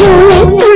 you.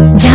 진짜